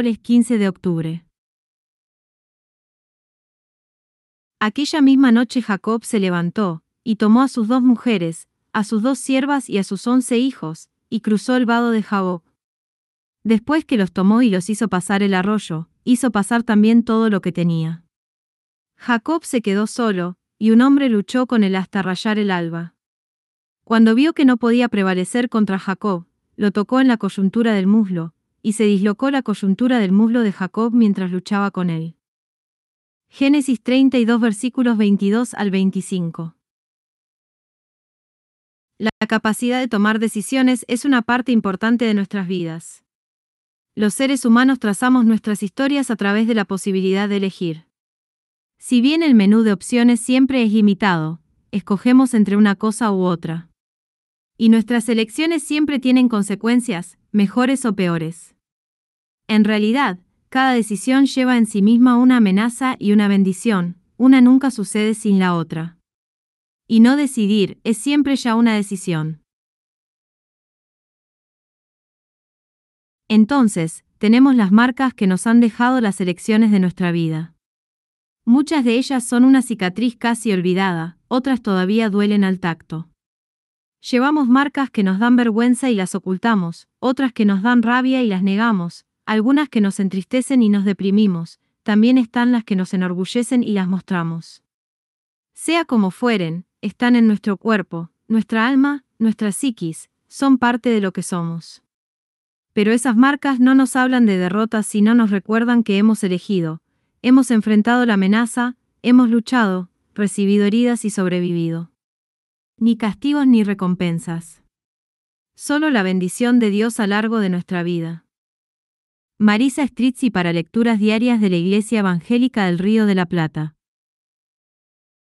15 de octubre. Aquella misma noche Jacob se levantó, y tomó a sus dos mujeres, a sus dos siervas y a sus once hijos, y cruzó el vado de Jabob. Después que los tomó y los hizo pasar el arroyo, hizo pasar también todo lo que tenía. Jacob se quedó solo, y un hombre luchó con él hasta rayar el alba. Cuando vio que no podía prevalecer contra Jacob, lo tocó en la coyuntura del muslo, y se dislocó la coyuntura del muslo de Jacob mientras luchaba con él. Génesis 32 versículos 22 al 25. La capacidad de tomar decisiones es una parte importante de nuestras vidas. Los seres humanos trazamos nuestras historias a través de la posibilidad de elegir. Si bien el menú de opciones siempre es limitado, escogemos entre una cosa u otra. Y nuestras elecciones siempre tienen consecuencias, mejores o peores. En realidad, cada decisión lleva en sí misma una amenaza y una bendición, una nunca sucede sin la otra. Y no decidir es siempre ya una decisión. Entonces, tenemos las marcas que nos han dejado las elecciones de nuestra vida. Muchas de ellas son una cicatriz casi olvidada, otras todavía duelen al tacto. Llevamos marcas que nos dan vergüenza y las ocultamos, otras que nos dan rabia y las negamos, algunas que nos entristecen y nos deprimimos, también están las que nos enorgullecen y las mostramos. Sea como fueren, están en nuestro cuerpo, nuestra alma, nuestra psiquis, son parte de lo que somos. Pero esas marcas no nos hablan de derrotas sino nos recuerdan que hemos elegido, hemos enfrentado la amenaza, hemos luchado, recibido heridas y sobrevivido ni castigos ni recompensas. Solo la bendición de Dios a largo de nuestra vida. Marisa Strizzi para lecturas diarias de la Iglesia Evangélica del Río de la Plata.